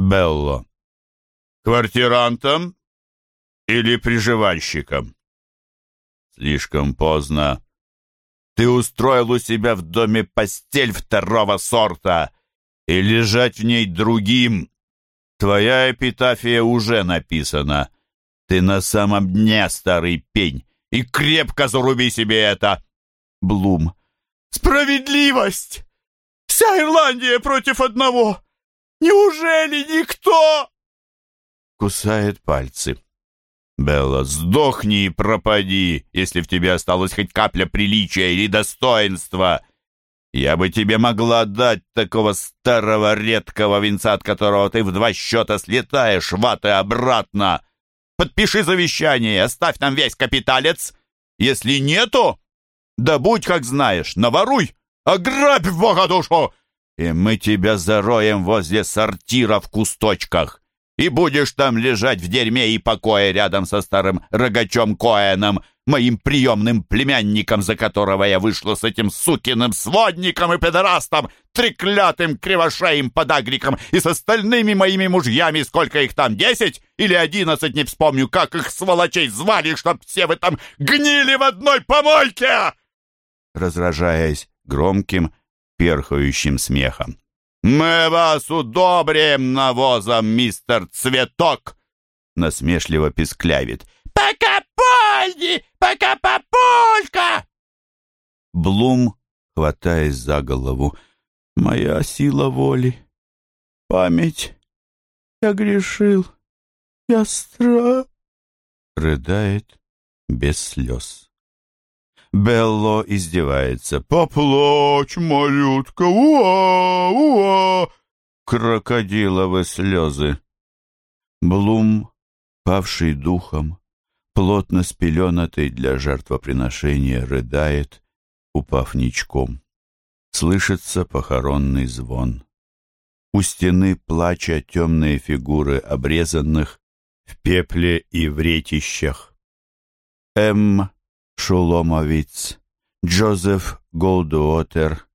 Белло. Квартирантом или приживальщиком? Слишком поздно. Ты устроил у себя в доме постель второго сорта и лежать в ней другим. Твоя эпитафия уже написана. Ты на самом дне, старый пень, и крепко заруби себе это. Блум. Справедливость! Вся Ирландия против одного! Неужели никто? Кусает пальцы. Белла, сдохни и пропади, если в тебе осталась хоть капля приличия или достоинства. Я бы тебе могла дать такого старого редкого венца, от которого ты в два счета слетаешь в ад и обратно. Подпиши завещание, оставь нам весь капиталец. Если нету, да будь как знаешь, наворуй, ограбь бога душу, и мы тебя зароем возле сортира в кусточках и будешь там лежать в дерьме и покое рядом со старым рогачом Коэном, моим приемным племянником, за которого я вышла с этим сукиным сводником и педорастом, треклятым кривошеем подагриком и с остальными моими мужьями, сколько их там, десять или одиннадцать, не вспомню, как их сволочей звали, чтоб все вы там гнили в одной помойке!» Разражаясь громким, перхающим смехом. «Мы вас удобрим навозом, мистер Цветок!» Насмешливо писклявит. «Пока польни! Пока папулька!» Блум, хватаясь за голову. «Моя сила воли, память, я грешил, я стра...» Рыдает без слез. Белло издевается. «Поплачь, малютка! Уа! Уа!» Крокодиловы слезы. Блум, павший духом, плотно спеленатый для жертвоприношения, рыдает, упав ничком. Слышится похоронный звон. У стены плача темные фигуры обрезанных в пепле и в ретищах. М. Шуломовиц, Джозеф Голдуотер,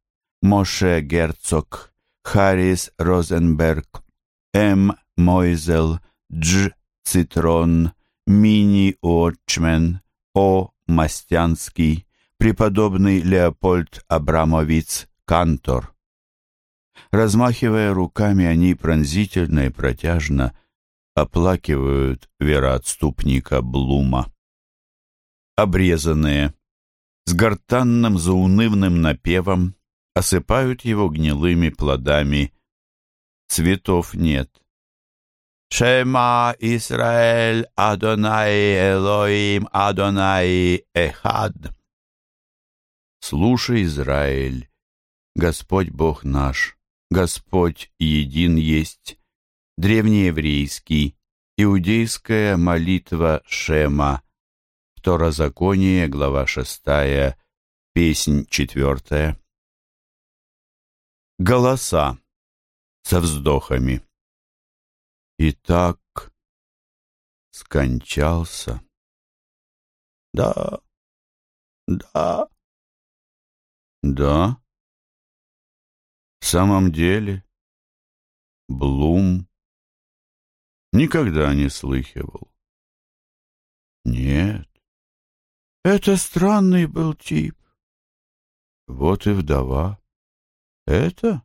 Моше Герцог, Харрис Розенберг, М. Мойзел, Дж. Цитрон, Мини Уотчмен, О. Мастянский, преподобный Леопольд Абрамовиц, Кантор. Размахивая руками, они пронзительно и протяжно оплакивают вероотступника Блума обрезанные, с гортанным заунывным напевом осыпают его гнилыми плодами. Цветов нет. Шема Исраэль Адонай Элоим Адонай Эхад. Слушай, Израиль, Господь Бог наш, Господь един есть, древнееврейский, иудейская молитва Шема, Второзаконие, глава шестая, песнь четвертая. Голоса со вздохами. И так скончался. Да, да, да. В самом деле, Блум никогда не слыхивал. Нет, это странный был тип. Вот и вдова. Это?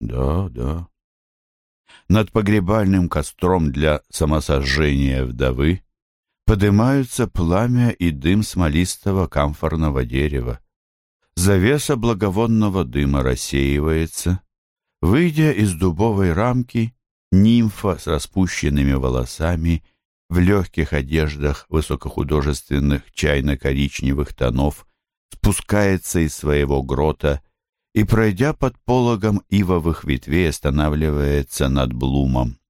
Да, да. Над погребальным костром для самосожжения вдовы поднимаются пламя и дым смолистого камфорного дерева. Завеса благовонного дыма рассеивается. Выйдя из дубовой рамки, нимфа с распущенными волосами в легких одеждах высокохудожественных чайно-коричневых тонов спускается из своего грота и, пройдя под пологом ивовых ветвей, останавливается над Блумом.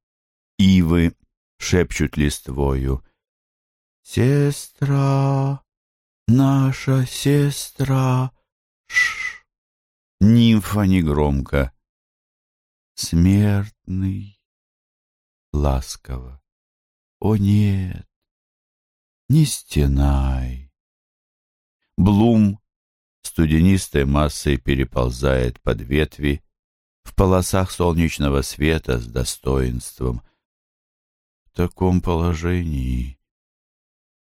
Ивы шепчут листвою. «Сестра, наша сестра!» Ш Нимфа негромко. «Смертный!» Ласково. О нет, не стенай. Блум студенистой массой переползает под ветви, в полосах солнечного света с достоинством. В таком положении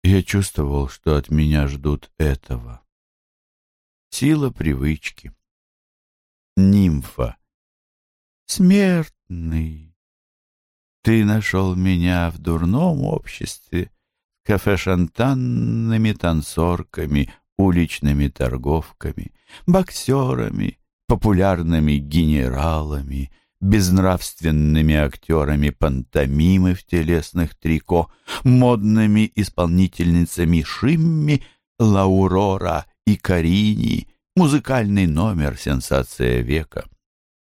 я чувствовал, что от меня ждут этого. Сила привычки. Нимфа. Смертный. Ты нашел меня в дурном обществе, кафе-шантанными танцорками, уличными торговками, боксерами, популярными генералами, безнравственными актерами пантомимы в телесных трико, модными исполнительницами Шимми, Лаурора и Карини, музыкальный номер «Сенсация века».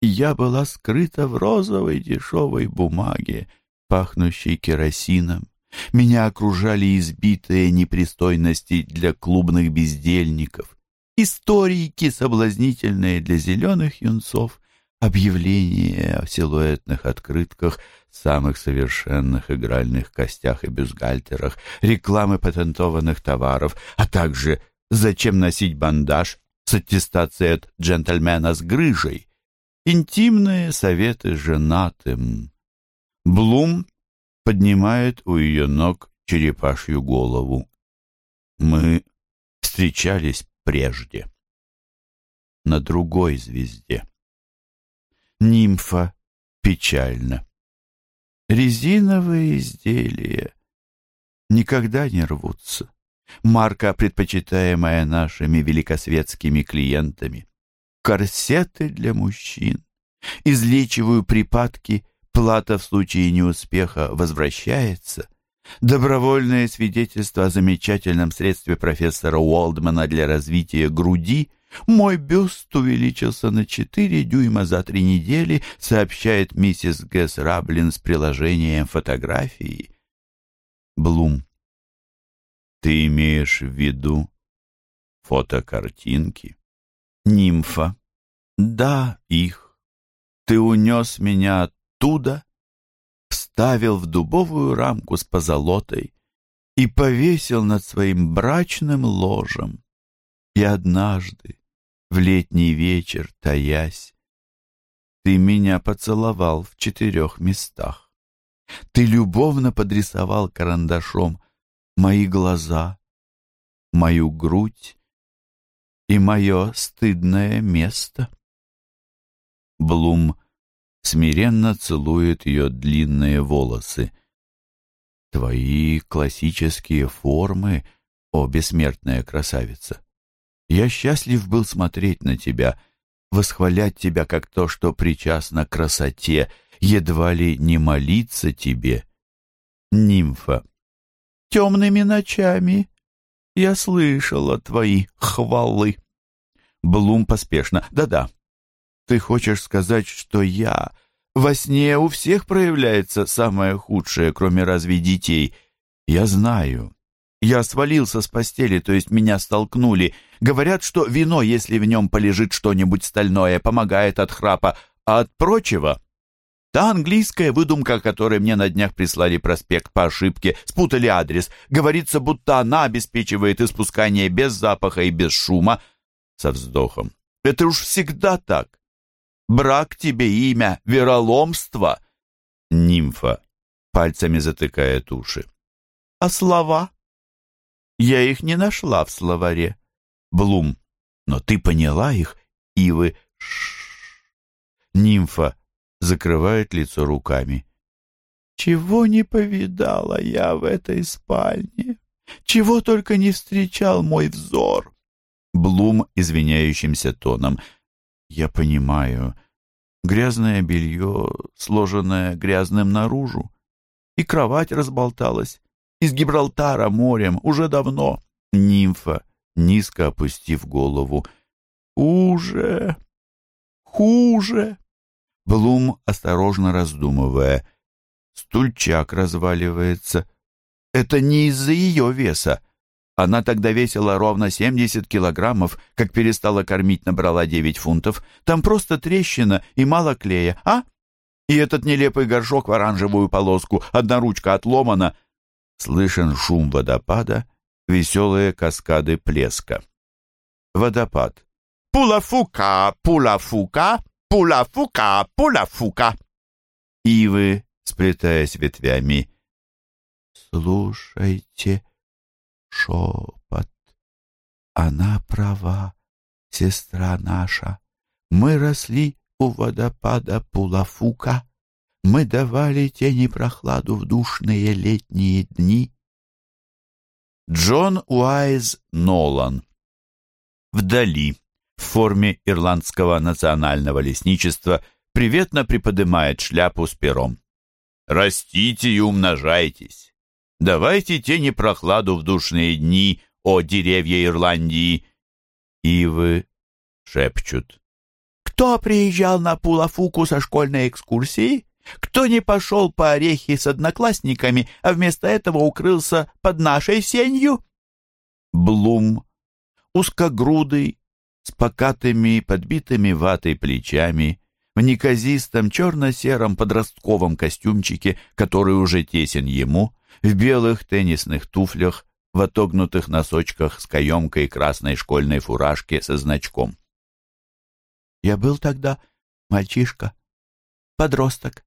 Я была скрыта в розовой дешевой бумаге, пахнущей керосином. Меня окружали избитые непристойности для клубных бездельников, историки, соблазнительные для зеленых юнцов, объявления о силуэтных открытках, самых совершенных игральных костях и бюстгальтерах, рекламы патентованных товаров, а также зачем носить бандаж с аттестацией от джентльмена с грыжей, интимные советы женатым. Блум поднимает у ее ног черепашью голову. Мы встречались прежде. На другой звезде. Нимфа печально. Резиновые изделия никогда не рвутся. Марка, предпочитаемая нашими великосветскими клиентами. Корсеты для мужчин. Излечиваю припадки Плата в случае неуспеха возвращается. Добровольное свидетельство о замечательном средстве профессора Уолдмана для развития груди «Мой бюст увеличился на 4 дюйма за три недели», сообщает миссис Гэс Раблин с приложением фотографии. Блум. Ты имеешь в виду фотокартинки? Нимфа. Да, их. Ты унес меня оттуда, вставил в дубовую рамку с позолотой и повесил над своим брачным ложем. И однажды, в летний вечер, таясь, ты меня поцеловал в четырех местах. Ты любовно подрисовал карандашом мои глаза, мою грудь и мое стыдное место. Блум смиренно целует ее длинные волосы. «Твои классические формы, о бессмертная красавица! Я счастлив был смотреть на тебя, восхвалять тебя как то, что причастно красоте, едва ли не молиться тебе. Нимфа, темными ночами я слышала твои хвалы». Блум поспешно. «Да-да, ты хочешь сказать, что я... Во сне у всех проявляется самое худшее, кроме разве детей. Я знаю. Я свалился с постели, то есть меня столкнули. Говорят, что вино, если в нем полежит что-нибудь стальное, помогает от храпа, а от прочего... Та английская выдумка, которой мне на днях прислали проспект по ошибке, спутали адрес. Говорится, будто она обеспечивает испускание без запаха и без шума. Со вздохом. Это уж всегда так. Брак тебе имя, вероломство. Нимфа пальцами затыкает уши. А слова? Я их не нашла в словаре. Блум. Но ты поняла их, Ивы. Ш Нимфа закрывает лицо руками. Чего не повидала я в этой спальне? Чего только не встречал мой взор? Блум извиняющимся тоном — я понимаю. Грязное белье, сложенное грязным наружу. И кровать разболталась. Из Гибралтара морем, уже давно. Нимфа, низко опустив голову. Хуже, хуже. Блум, осторожно раздумывая. Стульчак разваливается. Это не из-за ее веса. Она тогда весила ровно 70 килограммов, как перестала кормить, набрала 9 фунтов. Там просто трещина и мало клея, а? И этот нелепый горшок в оранжевую полоску, одна ручка отломана. Слышен шум водопада, веселые каскады плеска. Водопад. «Пулафука, пулафука!» Пула-фука, пула-фука. Ивы, сплетаясь ветвями. Слушайте шепот. Она права, сестра наша. Мы росли у водопада Пулафука. Мы давали тени прохладу в душные летние дни. Джон Уайз Нолан Вдали, в форме ирландского национального лесничества, приветно приподнимает шляпу с пером. «Растите и умножайтесь! Давайте тени прохладу в душные дни, о деревья Ирландии!» Ивы шепчут. «Кто приезжал на Пулафуку со школьной экскурсией? Кто не пошел по орехи с одноклассниками, а вместо этого укрылся под нашей сенью?» Блум, узкогрудый, с покатыми, подбитыми ватой плечами, в неказистом черно-сером подростковом костюмчике, который уже тесен ему, в белых теннисных туфлях, в отогнутых носочках с каемкой красной школьной фуражки со значком. «Я был тогда мальчишка, подросток.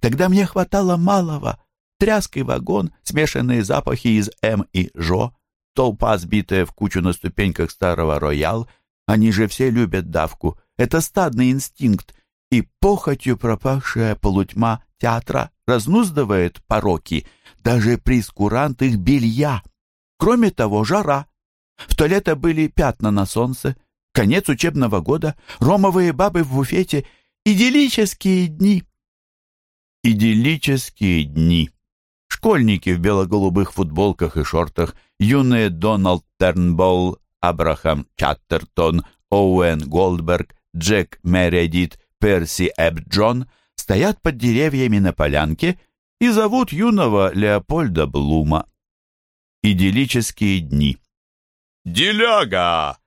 Тогда мне хватало малого, тряский вагон, смешанные запахи из М и Жо, толпа, сбитая в кучу на ступеньках старого роял. Они же все любят давку. Это стадный инстинкт, и похотью пропавшая полутьма театра разнуздывает пороки, даже прискурант их белья. Кроме того, жара. В туалете были пятна на солнце, конец учебного года, ромовые бабы в буфете, идиллические дни. Идиллические дни. Школьники в бело-голубых футболках и шортах, юные Доналд Тернболл, Абрахам Чаттертон, Оуэн Голдберг, Джек Мередит, Перси Эбджон стоят под деревьями на полянке и зовут юного Леопольда Блума. Идиллические дни. «Деляга!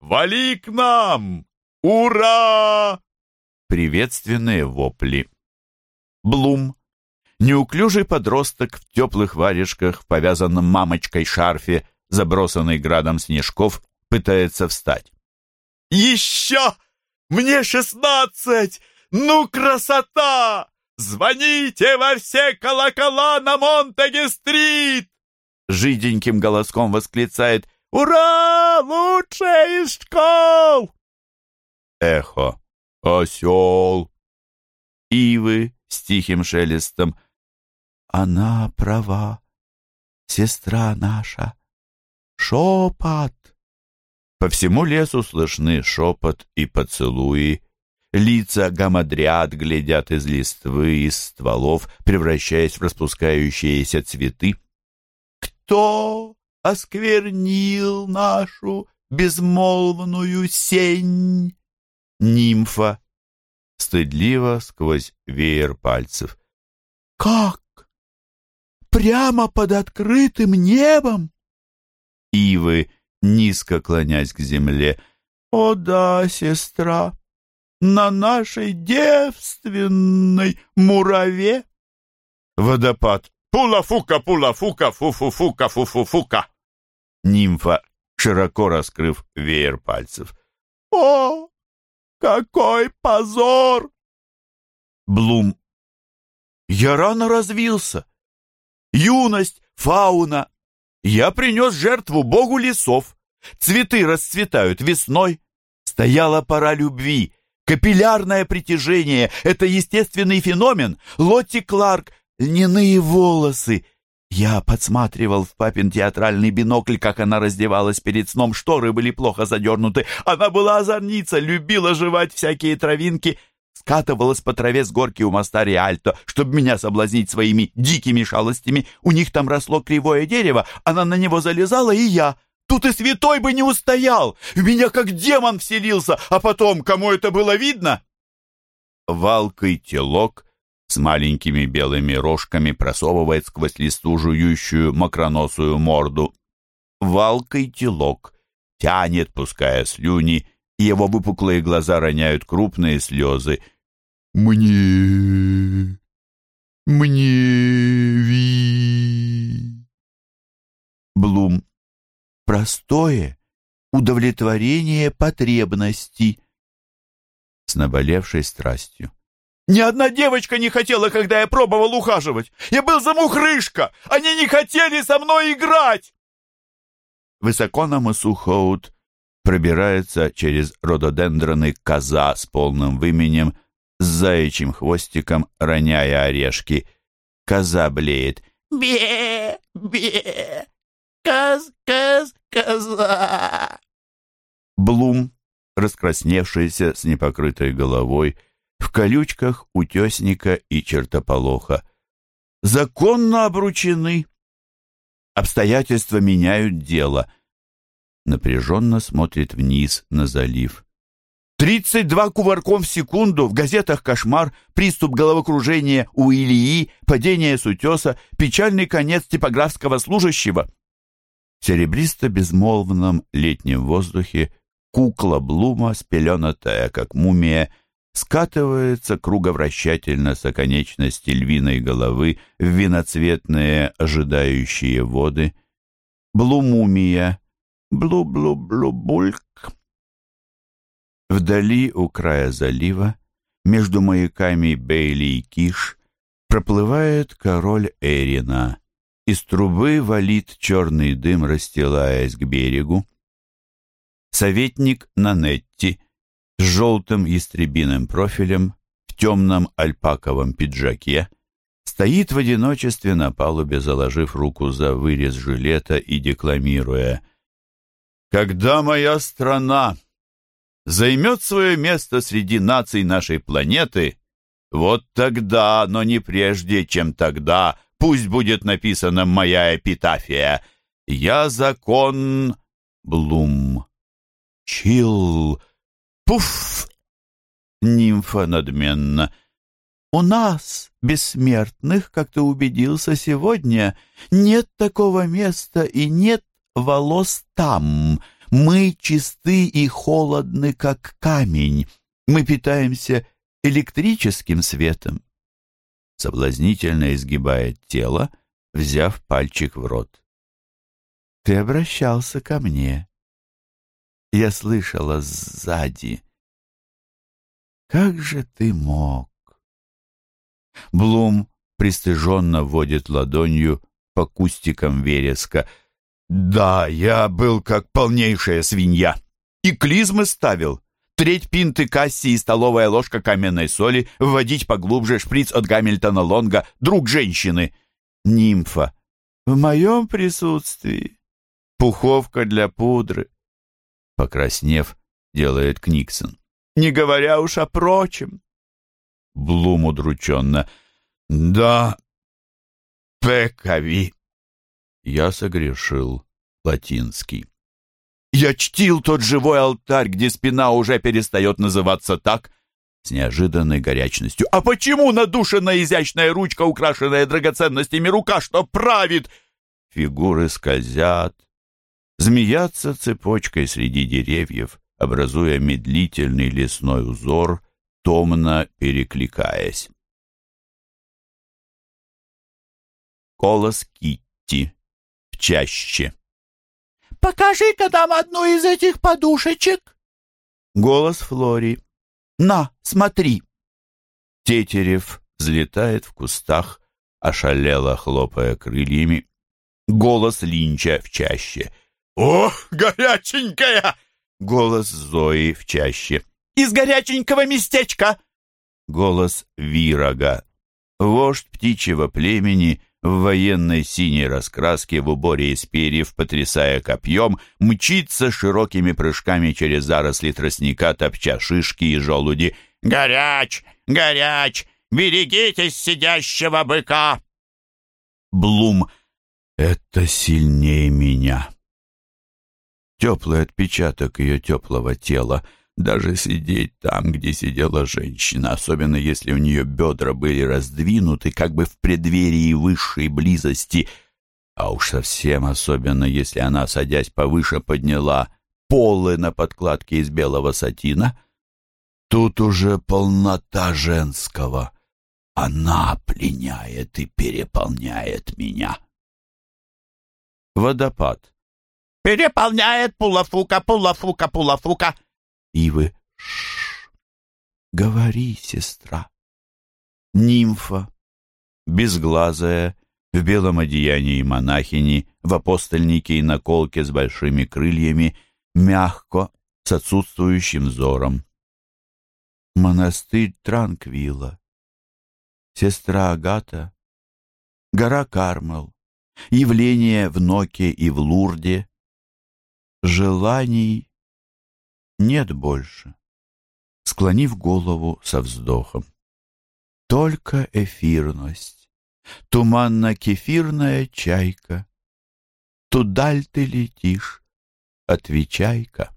Вали к нам! Ура!» Приветственные вопли. Блум. Неуклюжий подросток в теплых варежках, в повязанном мамочкой шарфе, забросанный градом снежков, пытается встать. «Еще! Мне шестнадцать! Ну, красота! Звоните во все колокола на Монтеге-стрит!» жиденьким голоском восклицает «Ура! Лучшая из школ!» Эхо. «Осел!» Ивы с тихим шелестом. «Она права, сестра наша!» Шепот! По всему лесу слышны шепот и поцелуи. Лица гамадряд глядят из листвы, из стволов, превращаясь в распускающиеся цветы кто осквернил нашу безмолвную сень? Нимфа, стыдливо сквозь веер пальцев. Как? Прямо под открытым небом? Ивы, низко клонясь к земле. О да, сестра, на нашей девственной мураве. Водопад Пула-фука, пула-фука, фу-фу-фука, фу-фу-фука. Нимфа, широко раскрыв веер пальцев. О, какой позор! Блум. Я рано развился. Юность, фауна. Я принес жертву богу лесов. Цветы расцветают весной. Стояла пора любви. Капиллярное притяжение — это естественный феномен. Лотти Кларк льняные волосы. Я подсматривал в папин театральный бинокль, как она раздевалась перед сном, шторы были плохо задернуты. Она была озорница, любила жевать всякие травинки, скатывалась по траве с горки у моста Риальто, чтобы меня соблазнить своими дикими шалостями. У них там росло кривое дерево, она на него залезала, и я... Тут и святой бы не устоял! В меня как демон вселился, а потом, кому это было видно? Валкой телок с маленькими белыми рожками просовывает сквозь листу жующую мокроносую морду. Валкой телок тянет, пуская слюни, и его выпуклые глаза роняют крупные слезы. «Мне... мне ви...» Простое удовлетворение потребностей. с наболевшей страстью. Ни одна девочка не хотела, когда я пробовал ухаживать. Я был замухрышка. Они не хотели со мной играть. Высоко на мысу Хоут пробирается через рододендроны коза с полным выменем, с заячьим хвостиком, роняя орешки. Коза блеет. «Бе! Бе! Коз, коз, коза!» Блум, раскрасневшийся с непокрытой головой, в колючках утесника и чертополоха. Законно обручены. Обстоятельства меняют дело. Напряженно смотрит вниз на залив. Тридцать два кувырком в секунду, в газетах кошмар, приступ головокружения у Ильи, падение с утеса, печальный конец типографского служащего. Серебристо-безмолвном летнем воздухе кукла Блума, спеленатая, как мумия, скатывается круговращательно с оконечности львиной головы в виноцветные ожидающие воды. Блумумия, блу-блу-блу-бульк. Вдали у края залива, между маяками Бейли и Киш, проплывает король Эрина. Из трубы валит черный дым, расстилаясь к берегу. Советник Нанетти с желтым ястребиным профилем в темном альпаковом пиджаке стоит в одиночестве на палубе, заложив руку за вырез жилета и декламируя «Когда моя страна займет свое место среди наций нашей планеты, вот тогда, но не прежде, чем тогда, пусть будет написана моя эпитафия. Я закон Блум. Чил. Пуф! Нимфа надменно. У нас, бессмертных, как ты убедился сегодня, нет такого места и нет волос там. Мы чисты и холодны, как камень. Мы питаемся электрическим светом. Соблазнительно изгибает тело, взяв пальчик в рот. Ты обращался ко мне. Я слышала сзади. Как же ты мог? Блум пристыженно водит ладонью по кустикам вереска. Да, я был как полнейшая свинья. И клизмы ставил. Треть пинты касси и столовая ложка каменной соли, вводить поглубже шприц от Гамильтона Лонга, друг женщины. Нимфа. В моем присутствии. Пуховка для пудры. Покраснев, делает Книксон. Не говоря уж о прочем. Блум удрученно. Да, пекави. Я согрешил. Латинский. Я чтил тот живой алтарь, где спина уже перестает называться так, с неожиданной горячностью. А почему надушенная изящная ручка, украшенная драгоценностями рука, что правит? Фигуры скользят, змеятся цепочкой среди деревьев, образуя медлительный лесной узор, томно перекликаясь. Голос Китти в чаще. «Покажи-ка нам одну из этих подушечек!» Голос Флори. «На, смотри!» Тетерев взлетает в кустах, ошалело хлопая крыльями. Голос Линча в чаще. «О, горяченькая!» Голос Зои в чаще. «Из горяченького местечка!» Голос Вирага. Вождь птичьего племени в военной синей раскраске в уборе из перьев, потрясая копьем, мчится широкими прыжками через заросли тростника, топча шишки и желуди. «Горяч! Горяч! Берегитесь сидящего быка!» Блум. «Это сильнее меня!» Теплый отпечаток ее теплого тела — даже сидеть там, где сидела женщина, особенно если у нее бедра были раздвинуты, как бы в преддверии высшей близости, а уж совсем особенно, если она, садясь повыше, подняла полы на подкладке из белого сатина, тут уже полнота женского. Она пленяет и переполняет меня. Водопад. «Переполняет пулафука, пулафука, пулафука!» Ивы. Говори, сестра. Нимфа, безглазая, в белом одеянии монахини, в апостольнике и наколке с большими крыльями, мягко, с отсутствующим взором. Монастырь Транквила, сестра Агата, гора Кармел, явление в Ноке и в Лурде. Желаний нет больше. Склонив голову со вздохом. Только эфирность, туманно-кефирная чайка. Тудаль ты летишь, отвечай-ка.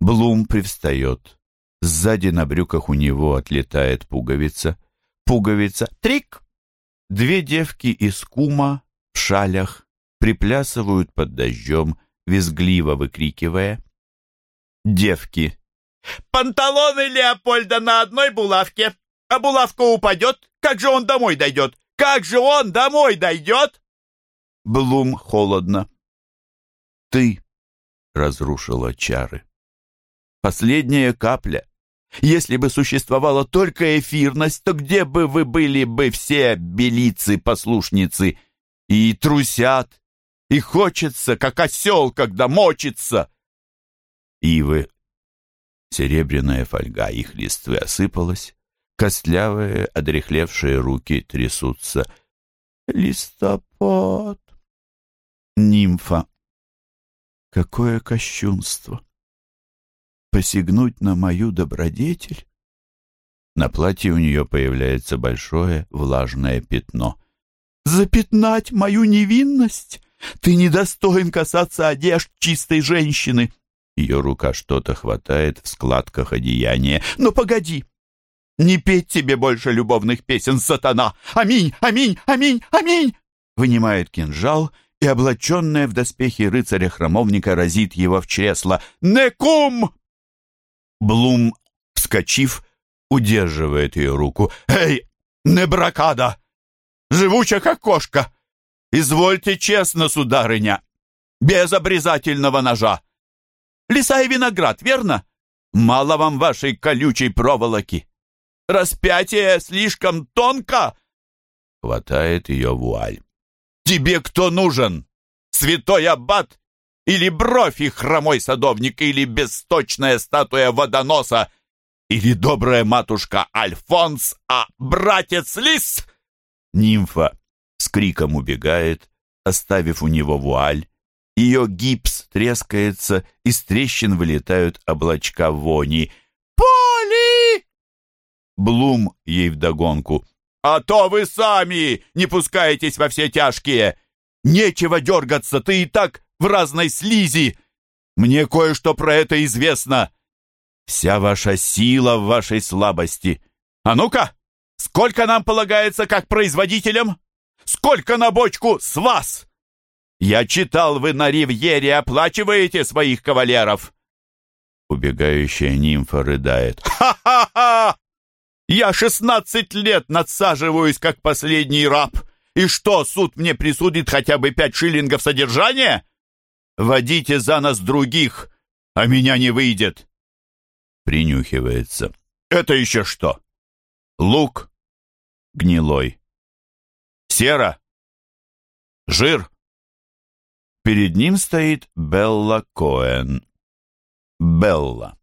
Блум привстает. Сзади на брюках у него отлетает пуговица. Пуговица. Трик! Две девки из кума в шалях приплясывают под дождем, визгливо выкрикивая. Девки. Панталоны Леопольда на одной булавке, а булавка упадет. Как же он домой дойдет? Как же он домой дойдет? Блум холодно. Ты разрушила чары. Последняя капля. Если бы существовала только эфирность, то где бы вы были бы все белицы-послушницы и трусят, и хочется, как осел, когда мочится? Ивы. Серебряная фольга их листвы осыпалась, костлявые, одрехлевшие руки трясутся. Листопад. Нимфа. Какое кощунство! Посягнуть на мою добродетель? На платье у нее появляется большое влажное пятно. Запятнать мою невинность? Ты недостоин касаться одежд чистой женщины. Ее рука что-то хватает в складках одеяния. Но погоди! Не петь тебе больше любовных песен, сатана! Аминь, аминь, аминь, аминь! Вынимает кинжал и, облаченная в доспехи рыцаря-храмовника, разит его в чресло. «Некум!» Блум, вскочив, удерживает ее руку. «Эй, небракада! Живуча, как кошка! Извольте честно, сударыня, без обрезательного ножа! Лиса и виноград, верно? Мало вам вашей колючей проволоки! Распятие слишком тонко!» Хватает ее вуаль. Тебе кто нужен? Святой аббат? Или бровь и хромой садовник? Или бесточная статуя водоноса? Или добрая матушка Альфонс, а братец Лис? Нимфа с криком убегает, оставив у него вуаль. Ее гипс трескается, из трещин вылетают облачка вони. «Поли!» Блум ей вдогонку. А то вы сами не пускаетесь во все тяжкие. Нечего дергаться, ты и так в разной слизи. Мне кое-что про это известно. Вся ваша сила в вашей слабости. А ну-ка, сколько нам полагается как производителям? Сколько на бочку с вас? Я читал, вы на ривьере оплачиваете своих кавалеров. Убегающая нимфа рыдает. «Ха-ха-ха! Я шестнадцать лет надсаживаюсь, как последний раб. И что, суд мне присудит хотя бы пять шиллингов содержания? Водите за нас других, а меня не выйдет. Принюхивается. Это еще что? Лук гнилой. Сера. Жир. Перед ним стоит Белла Коэн. Белла.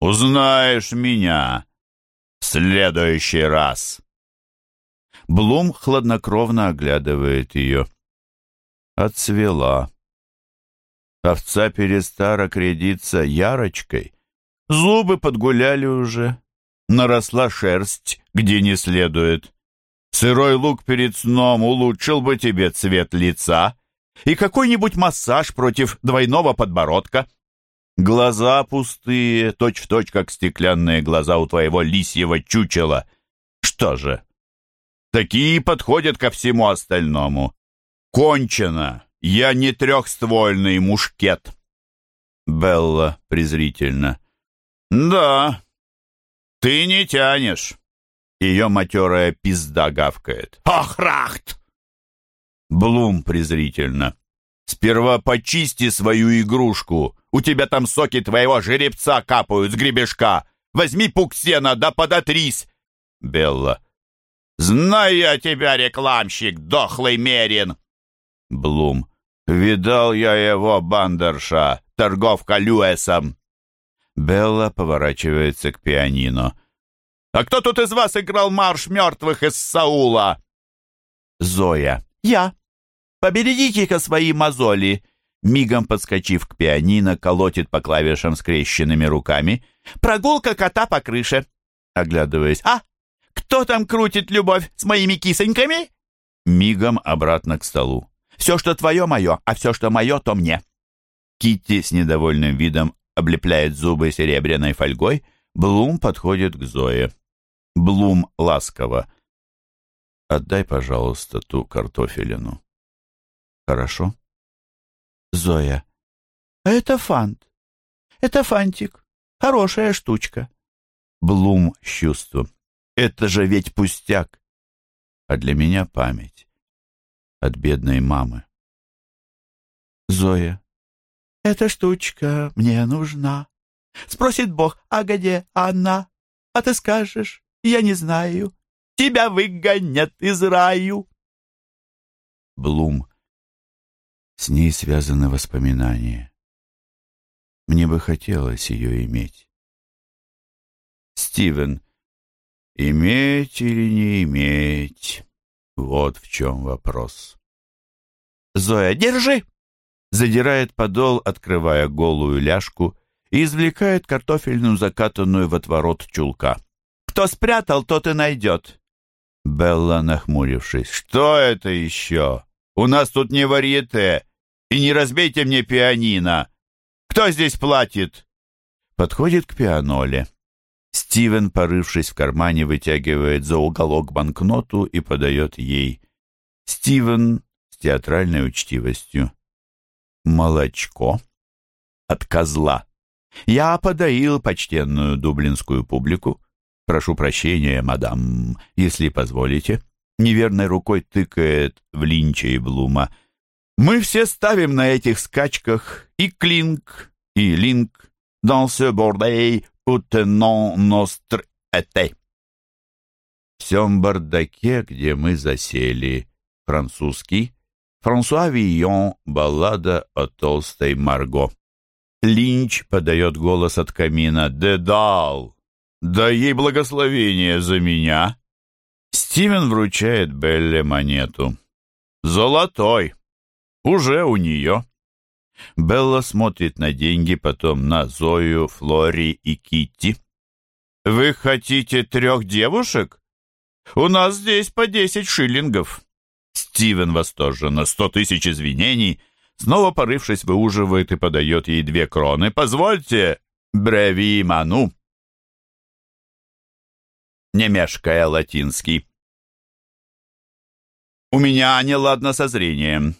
«Узнаешь меня!» следующий раз!» Блум хладнокровно оглядывает ее. Отцвела. Овца перестара рядиться ярочкой. Зубы подгуляли уже. Наросла шерсть, где не следует. Сырой лук перед сном улучшил бы тебе цвет лица и какой-нибудь массаж против двойного подбородка. Глаза пустые, точь-в-точь, точь, как стеклянные глаза у твоего лисьего чучела. Что же, такие подходят ко всему остальному. Кончено. Я не трехствольный мушкет. Белла презрительно. Да, ты не тянешь. Ее матерая пизда гавкает. Ах, рахт! Блум презрительно. Сперва почисти свою игрушку. У тебя там соки твоего жеребца капают с гребешка. Возьми пук сена, да подотрись. Белла. Знаю я тебя, рекламщик, дохлый мерин. Блум. Видал я его, бандерша, торговка Люэсом. Белла поворачивается к пианино. «А кто тут из вас играл марш мертвых из Саула?» Зоя. «Я. Поберегите-ка свои мозоли!» Мигом подскочив к пианино, колотит по клавишам скрещенными руками. «Прогулка кота по крыше!» Оглядываясь. «А, кто там крутит любовь с моими кисоньками?» Мигом обратно к столу. «Все, что твое, мое, а все, что мое, то мне!» Китти с недовольным видом облепляет зубы серебряной фольгой. Блум подходит к Зое. Блум ласково. «Отдай, пожалуйста, ту картофелину». «Хорошо?» Зоя. «А это фант. Это фантик. Хорошая штучка». Блум с чувством. «Это же ведь пустяк. А для меня память. От бедной мамы». Зоя. «Эта штучка мне нужна». Спросит Бог, а где она? А ты скажешь, я не знаю. Тебя выгонят из раю. Блум. С ней связаны воспоминания. Мне бы хотелось ее иметь. Стивен. Иметь или не иметь? Вот в чем вопрос. Зоя, держи! Задирает подол, открывая голую ляжку, и извлекает картофельную, закатанную в отворот чулка. «Кто спрятал, тот и найдет!» Белла, нахмурившись. «Что это еще? У нас тут не варьете! И не разбейте мне пианино! Кто здесь платит?» Подходит к пианоле. Стивен, порывшись в кармане, вытягивает за уголок банкноту и подает ей. Стивен с театральной учтивостью. «Молочко от козла». Я подоил почтенную дублинскую публику. Прошу прощения, мадам, если позволите. Неверной рукой тыкает в Линча и Блума. Мы все ставим на этих скачках и клинк, и линк. Dans ce bordel où tenons notre. В всем бардаке, где мы засели. Французский. Франсуа Вийон. Баллада о толстой Марго. Линч подает голос от камина. «Дедал! Да ей благословение за меня!» Стивен вручает Белле монету. «Золотой! Уже у нее!» Белла смотрит на деньги, потом на Зою, Флори и Китти. «Вы хотите трех девушек? У нас здесь по десять шиллингов!» Стивен восторженно. «Сто тысяч извинений!» Снова порывшись, выуживает и подает ей две кроны. «Позвольте, бреви ману!» Не мешкая латинский. «У меня неладно со зрением».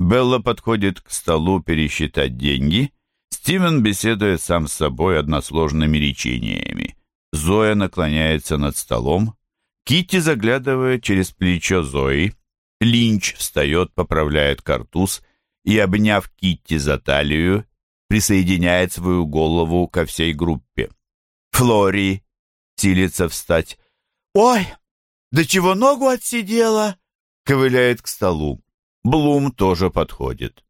Белла подходит к столу пересчитать деньги. Стивен беседует сам с собой односложными речениями. Зоя наклоняется над столом. Китти заглядывает через плечо Зои. Линч встает, поправляет картуз — и, обняв Китти за талию, присоединяет свою голову ко всей группе. Флори силится встать. «Ой, да чего ногу отсидела?» Ковыляет к столу. Блум тоже подходит.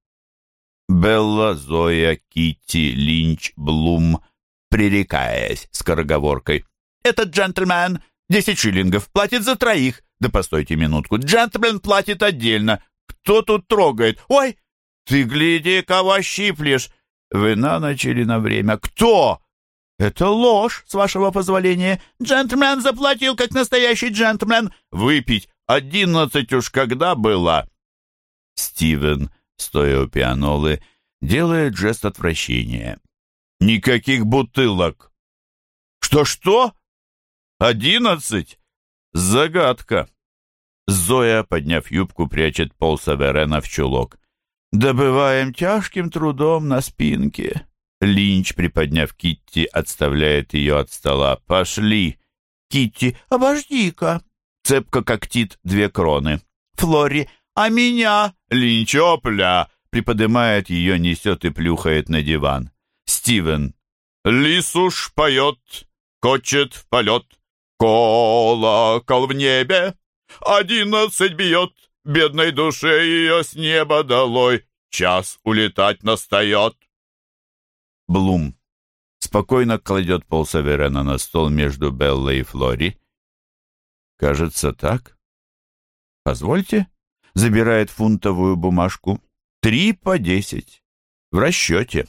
Белла, Зоя, Китти, Линч, Блум, пререкаясь скороговоркой. «Этот джентльмен десять шиллингов платит за троих. Да постойте минутку, джентльмен платит отдельно. Кто тут трогает? Ой, «Ты гляди, кого щиплешь!» «Вы на ночь на время?» «Кто?» «Это ложь, с вашего позволения. Джентльмен заплатил, как настоящий джентльмен. Выпить одиннадцать уж когда было?» Стивен, стоя у пианолы, делает жест отвращения. «Никаких бутылок!» «Что-что? Одиннадцать? Загадка!» Зоя, подняв юбку, прячет пол Саверена в чулок. «Добываем тяжким трудом на спинке». Линч, приподняв Китти, отставляет ее от стола. «Пошли!» «Китти, обожди-ка!» Цепко когтит две кроны. «Флори, а меня?» «Линч, опля!» Приподнимает ее, несет и плюхает на диван. «Стивен, лис уж поет, скочит в полет. Колокол в небе одиннадцать бьет, Бедной душе ее с неба долой, Час улетать настает. Блум спокойно кладет полсаверена на стол между Беллой и Флори. «Кажется, так. Позвольте». Забирает фунтовую бумажку. «Три по десять. В расчете».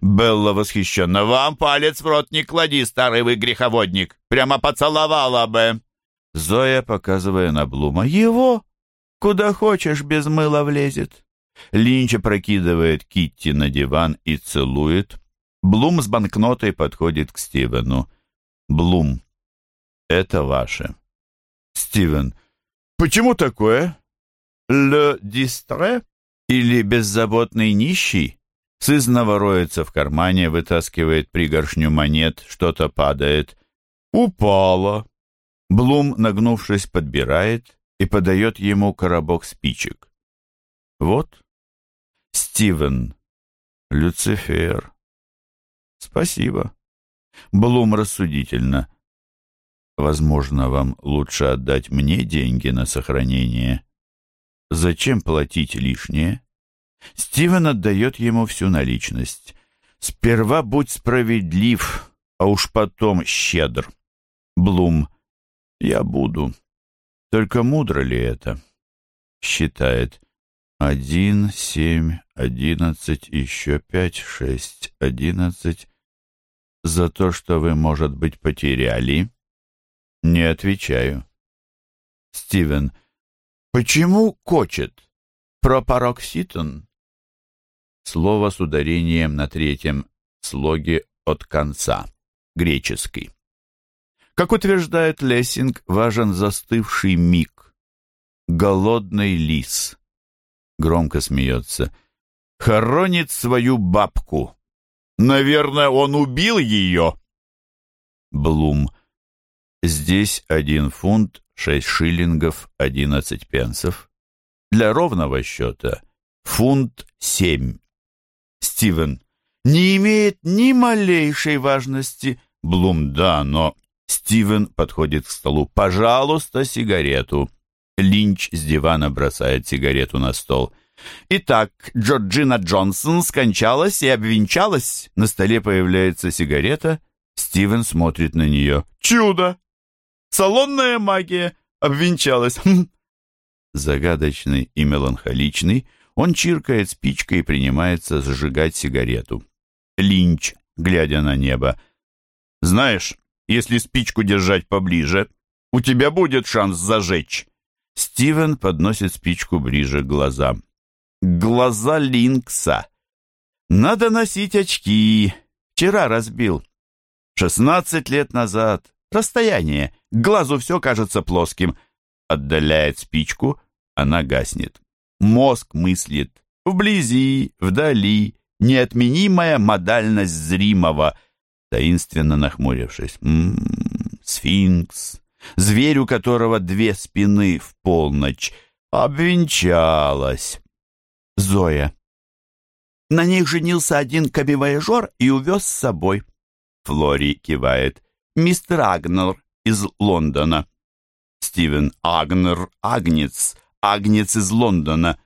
Белла восхищенно. «Вам палец в рот не клади, старый вы греховодник! Прямо поцеловала бы!» Зоя, показывая на Блума. «Его? Куда хочешь, без мыла влезет!» Линч опрокидывает Китти на диван и целует. Блум с банкнотой подходит к Стивену. Блум. Это ваше. Стивен. Почему такое? Le distrait? Или беззаботный нищий? Сызнова роется в кармане, вытаскивает пригоршню монет, что-то падает. Упало. Блум, нагнувшись, подбирает и подает ему коробок спичек. Вот. Стивен. Люцифер. Спасибо. Блум рассудительно. Возможно, вам лучше отдать мне деньги на сохранение. Зачем платить лишнее? Стивен отдает ему всю наличность. Сперва будь справедлив, а уж потом щедр. Блум. Я буду. Только мудро ли это? Считает. Один, семь, одиннадцать, еще пять, шесть, одиннадцать. За то, что вы, может быть, потеряли? Не отвечаю. Стивен. Почему кочет? Пропарокситон? Слово с ударением на третьем слоге от конца. Греческий. Как утверждает Лессинг, важен застывший миг. Голодный лис громко смеется. «Хоронит свою бабку! Наверное, он убил ее!» Блум. Здесь один фунт, шесть шиллингов, одиннадцать пенсов. Для ровного счета фунт семь. Стивен. Не имеет ни малейшей важности. Блум. Да, но... Стивен подходит к столу. «Пожалуйста, сигарету». Линч с дивана бросает сигарету на стол. Итак, Джорджина Джонсон скончалась и обвенчалась. На столе появляется сигарета. Стивен смотрит на нее. Чудо! Салонная магия! Обвенчалась. Загадочный и меланхоличный, он чиркает спичкой и принимается зажигать сигарету. Линч, глядя на небо. «Знаешь, если спичку держать поближе, у тебя будет шанс зажечь». Стивен подносит спичку ближе к глазам. Глаза Линкса. Надо носить очки. Вчера разбил. Шестнадцать лет назад. Расстояние. глазу все кажется плоским. Отдаляет спичку, она гаснет. Мозг мыслит. Вблизи, вдали. Неотменимая модальность зримого. Таинственно нахмурившись. М -м -м, сфинкс зверь, у которого две спины в полночь, обвенчалась. Зоя. На них женился один кабивояжер и увез с собой. Флори кивает. Мистер Агнер из Лондона. Стивен Агнер, Агнец, Агнец из Лондона.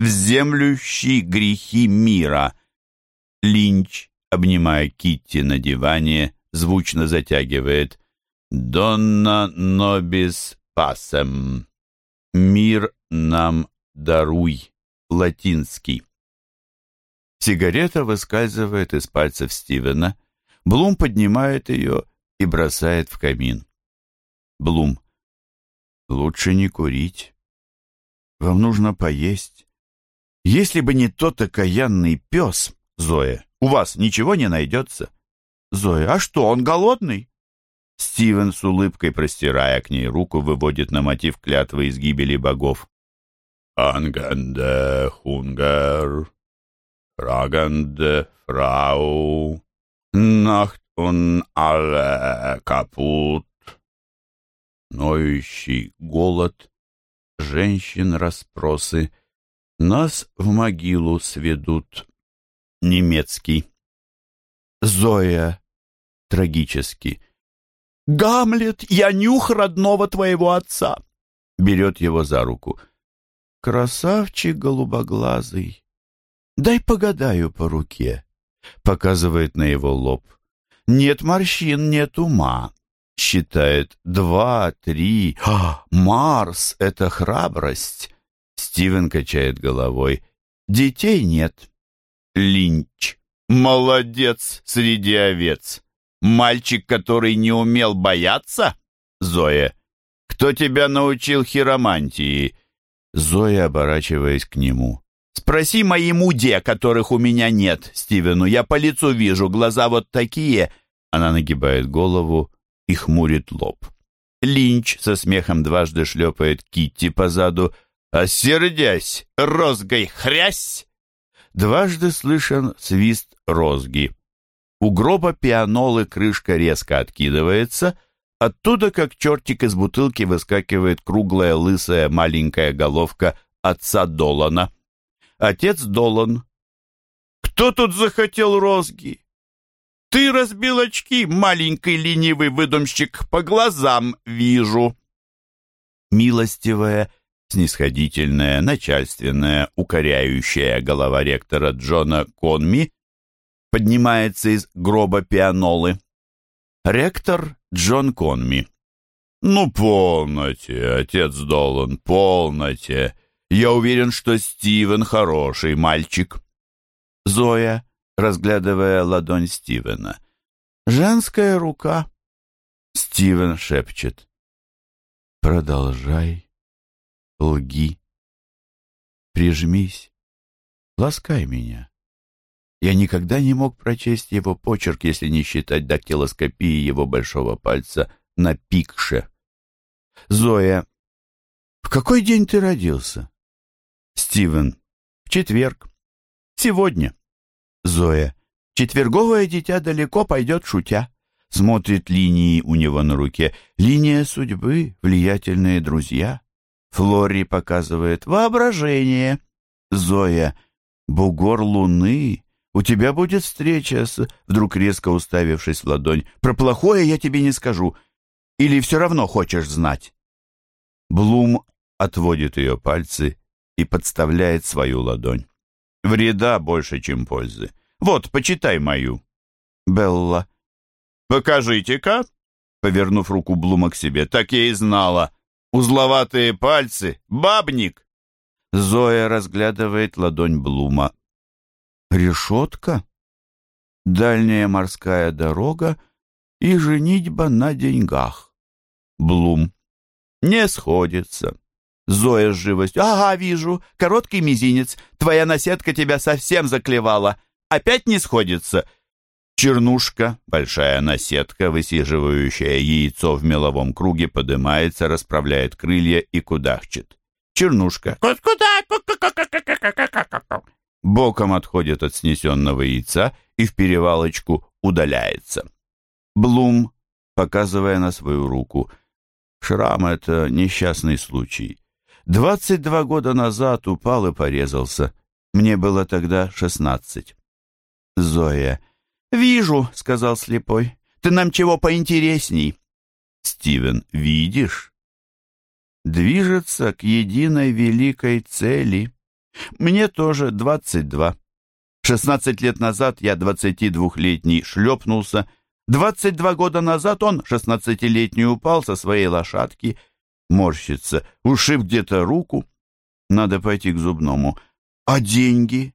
Вземлющий грехи мира. Линч, обнимая Китти на диване, звучно затягивает. «Донна нобис пасем» «Мир нам даруй» латинский. Сигарета выскальзывает из пальцев Стивена. Блум поднимает ее и бросает в камин. Блум. Лучше не курить. Вам нужно поесть. Если бы не тот окаянный пес, Зоя, у вас ничего не найдется. Зоя, а что, он голодный? Стивен с улыбкой, простирая к ней руку, выводит на мотив клятвы из гибели богов. «Анганде хунгер, фраганде фрау, нахт он але капут». Ноющий голод, женщин расспросы, нас в могилу сведут. Немецкий. Зоя. Трагически. Гамлет, я нюх родного твоего отца!» Берет его за руку. «Красавчик голубоглазый! Дай погадаю по руке!» Показывает на его лоб. «Нет морщин, нет ума!» Считает два, три. А, Марс — это храбрость. Стивен качает головой. Детей нет. Линч. Молодец среди овец. Мальчик, который не умел бояться? Зоя. Кто тебя научил хиромантии? Зоя, оборачиваясь к нему. Спроси моему де, которых у меня нет, Стивену. Я по лицу вижу, глаза вот такие. Она нагибает голову и хмурит лоб. Линч со смехом дважды шлепает Китти по заду, а сердясь, розгой хрясь. Дважды слышен свист розги. У гроба пианолы крышка резко откидывается, оттуда, как чертик из бутылки, выскакивает круглая лысая маленькая головка отца Долана. Отец Долан. «Кто тут захотел розги?» «Ты разбил очки, маленький ленивый выдумщик, по глазам вижу!» Милостивая, снисходительная, начальственная, укоряющая голова ректора Джона Конми поднимается из гроба пианолы. Ректор Джон Конми. «Ну, полноте, отец Долан, полноте. Я уверен, что Стивен хороший мальчик». Зоя, разглядывая ладонь Стивена. «Женская рука». Стивен шепчет. «Продолжай, лги, прижмись, ласкай меня». Я никогда не мог прочесть его почерк, если не считать дактилоскопии его большого пальца на пикше. Зоя. В какой день ты родился? Стивен. В четверг. Сегодня. Зоя. Четверговое дитя далеко пойдет шутя. Смотрит линии у него на руке. Линия судьбы, влиятельные друзья. Флори показывает воображение. Зоя. Бугор луны. У тебя будет встреча с... Вдруг резко уставившись в ладонь. Про плохое я тебе не скажу. Или все равно хочешь знать? Блум отводит ее пальцы и подставляет свою ладонь. Вреда больше, чем пользы. Вот, почитай мою. Белла. Покажите-ка. Повернув руку Блума к себе. Так я и знала. Узловатые пальцы. Бабник. Зоя разглядывает ладонь Блума. Решетка? Дальняя морская дорога и женитьба на деньгах. Блум. Не сходится. Зоя с живостью. «Ага, вижу. Короткий мизинец. Твоя наседка тебя совсем заклевала. Опять не сходится». Чернушка, большая наседка, высиживающая яйцо в меловом круге, поднимается, расправляет крылья и кудахчет. Чернушка. Боком отходит от снесенного яйца и в перевалочку удаляется. Блум, показывая на свою руку. Шрам — это несчастный случай. Двадцать два года назад упал и порезался. Мне было тогда шестнадцать. Зоя. «Вижу», — сказал слепой. «Ты нам чего поинтересней?» Стивен. «Видишь?» Движется к единой великой цели. Мне тоже двадцать два. Шестнадцать лет назад я двадцатидвухлетний шлепнулся. Двадцать два года назад он, шестнадцатилетний, упал со своей лошадки — морщится, ушиб где-то руку. Надо пойти к зубному. А деньги?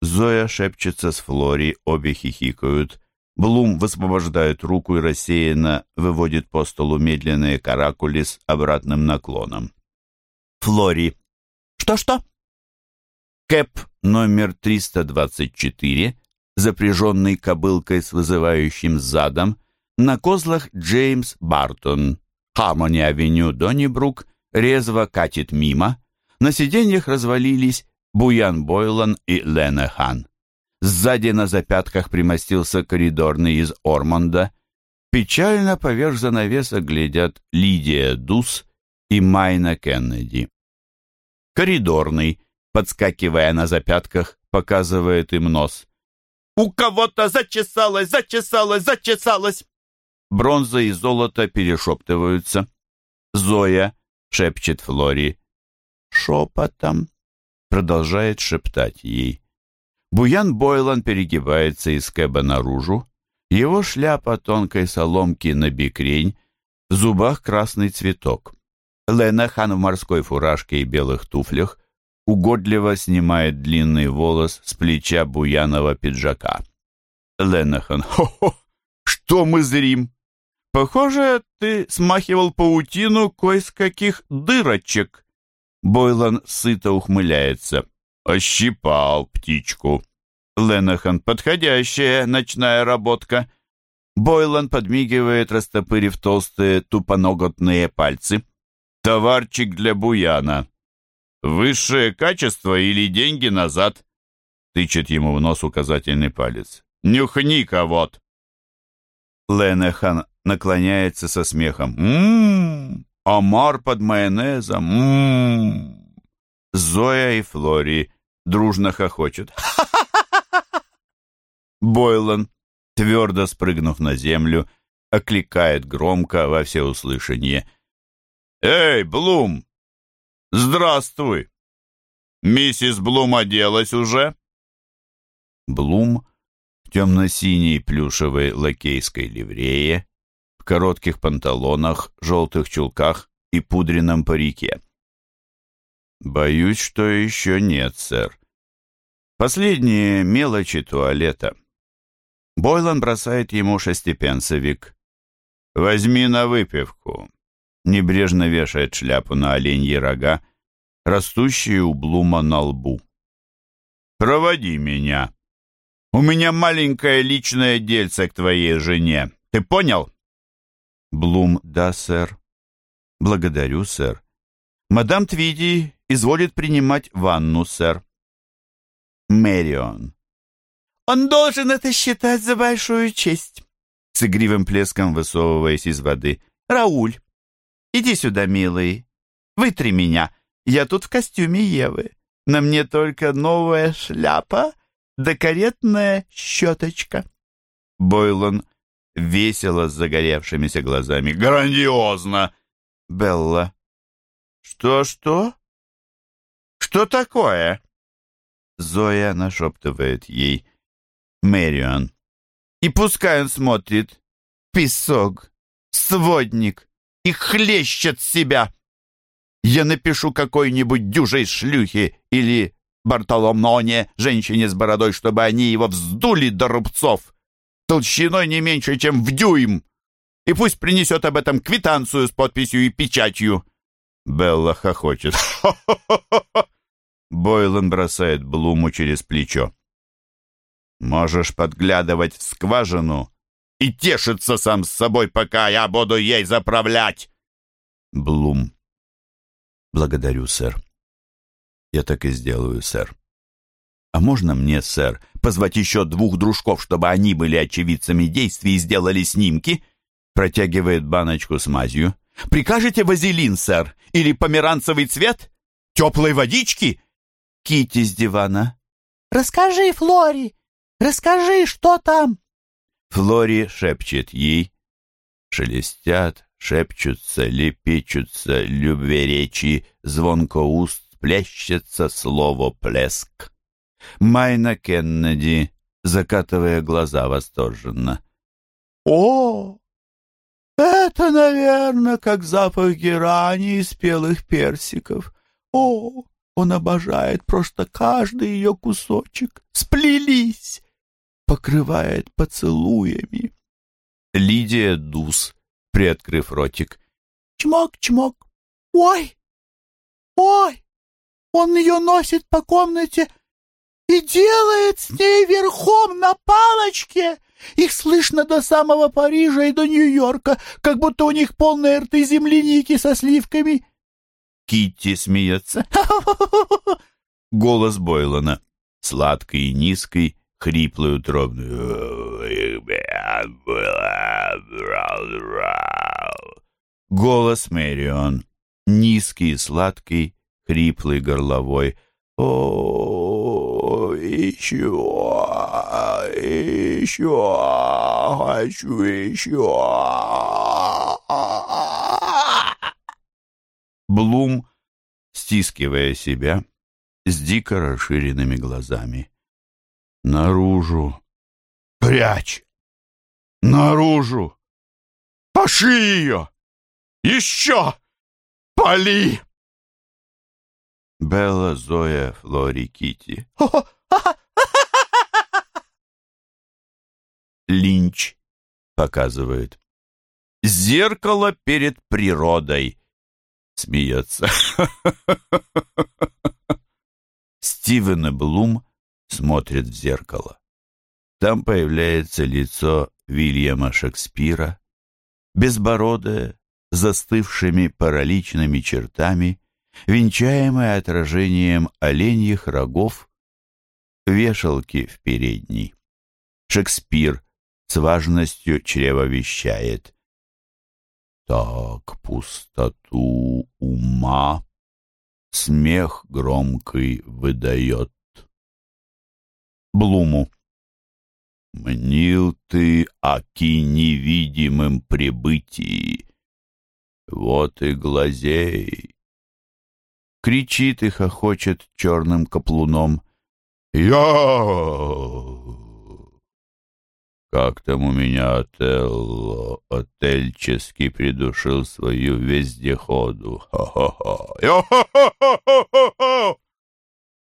Зоя шепчется с Флори, обе хихикают. Блум высвобождает руку и рассеянно выводит по столу медленные каракули с обратным наклоном. Флори. Что-что? Кэп номер 324, запряженный кобылкой с вызывающим задом, на козлах Джеймс Бартон. Хармони-авеню Доннибрук резво катит мимо. На сиденьях развалились Буян Бойлан и Лена Хан. Сзади на запятках примостился коридорный из Ормонда. Печально поверх занавеса глядят Лидия Дус и Майна Кеннеди. Коридорный, подскакивая на запятках, показывает им нос. «У кого-то зачесалось, зачесалось, зачесалось!» Бронза и золото перешептываются. Зоя шепчет Флори. Шепотом продолжает шептать ей. Буян Бойлан перегибается из кэба наружу. Его шляпа тонкой соломки на бикрень, в зубах красный цветок. Ленахан в морской фуражке и белых туфлях угодливо снимает длинный волос с плеча буяного пиджака. Ленахан, хо-хо, что мы зрим? Похоже, ты смахивал паутину кое с каких дырочек. Бойлан сыто ухмыляется. Ощипал птичку. Ленахан, подходящая ночная работка. Бойлан подмигивает, растопырив толстые тупоноготные пальцы. Товарчик для буяна. Высшее качество или деньги назад? Тычет ему в нос указательный палец. Нюхни-ка вот. Ленехан наклоняется со смехом. Ммм, омар под майонезом. Ммм. Зоя и Флори дружно хохочут. Бойлан, твердо спрыгнув на землю, окликает громко во всеуслышание. «Эй, Блум! Здравствуй! Миссис Блум оделась уже?» Блум в темно-синей плюшевой лакейской ливрее, в коротких панталонах, желтых чулках и пудреном парике. «Боюсь, что еще нет, сэр. Последние мелочи туалета». Бойлан бросает ему шестипенсовик. «Возьми на выпивку». Небрежно вешает шляпу на оленьи рога, растущие у Блума на лбу. «Проводи меня. У меня маленькое личное дельце к твоей жене. Ты понял?» Блум, да, сэр. Благодарю, сэр. Мадам Твиди изволит принимать ванну, сэр. Мэрион. Он должен это считать за большую честь. С игривым плеском высовываясь из воды. Рауль, иди сюда, милый. Вытри меня. Я тут в костюме Евы. На мне только новая шляпа да каретная щеточка. Бойлон весело с загоревшимися глазами. «Грандиозно!» Белла. «Что-что? Что такое?» Зоя нашептывает ей. Мэрион. «И пускай он смотрит. Песок, сводник, и хлещет себя. Я напишу какой-нибудь дюжей шлюхи или Бартоломноне, женщине с бородой, чтобы они его вздули до рубцов толщиной не меньше, чем в дюйм, и пусть принесет об этом квитанцию с подписью и печатью». Белла хохочет. Бойлен бросает Блуму через плечо. «Можешь подглядывать в скважину и тешиться сам с собой, пока я буду ей заправлять!» Блум. «Благодарю, сэр. Я так и сделаю, сэр. А можно мне, сэр, позвать еще двух дружков, чтобы они были очевидцами действий и сделали снимки?» Протягивает баночку с мазью. «Прикажете вазелин, сэр? Или померанцевый цвет? Теплой водички?» Кити с дивана. «Расскажи, Флори! Расскажи, что там?» Флори шепчет ей. Шелестят, шепчутся, лепечутся любви речи, звонко уст плещется слово «плеск». Майна Кеннеди, закатывая глаза восторженно. «О, это, наверное, как запах герани и спелых персиков. О, он обожает просто каждый ее кусочек. Сплелись!» Покрывает поцелуями. Лидия Дус, приоткрыв ротик. «Чмок-чмок! Ой! Ой! Он ее носит по комнате!» И делает с ней верхом на палочке. Их слышно до самого Парижа и до Нью-Йорка, как будто у них полные рты земляники со сливками. Китти смеется. Голос Бойлона, сладкий и низкий, хриплый, утробный. Голос Мэрион, низкий, сладкий, хриплый, горловой. О, еще, еще, хочу еще. Блум, стискивая себя, с дико расширенными глазами. Наружу! Прячь! Наружу! Поши ее! Еще! Пали! Белла, Зоя, Флори, Кити. Линч показывает. Зеркало перед природой. Смеется. Стивен и Блум смотрят в зеркало. Там появляется лицо Вильяма Шекспира, безбородое, застывшими параличными чертами, венчаемое отражением оленьих рогов, вешалки в передней. Шекспир с важностью чревовещает. Так пустоту ума смех громкий выдает. Блуму. Мнил ты, аки невидимым прибытии. Вот и глазей. Кричит и хохочет черным каплуном. Я! Как там у меня Отелло отельчески придушил свою вездеходу.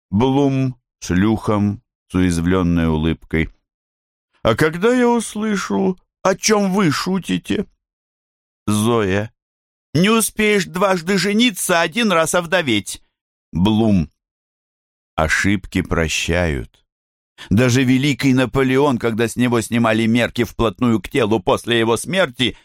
Блум шлюхом с уязвленной улыбкой. А когда я услышу, о чем вы шутите? Зоя. Не успеешь дважды жениться, один раз овдоветь. Блум. Ошибки прощают. Даже великий Наполеон, когда с него снимали мерки вплотную к телу после его смерти,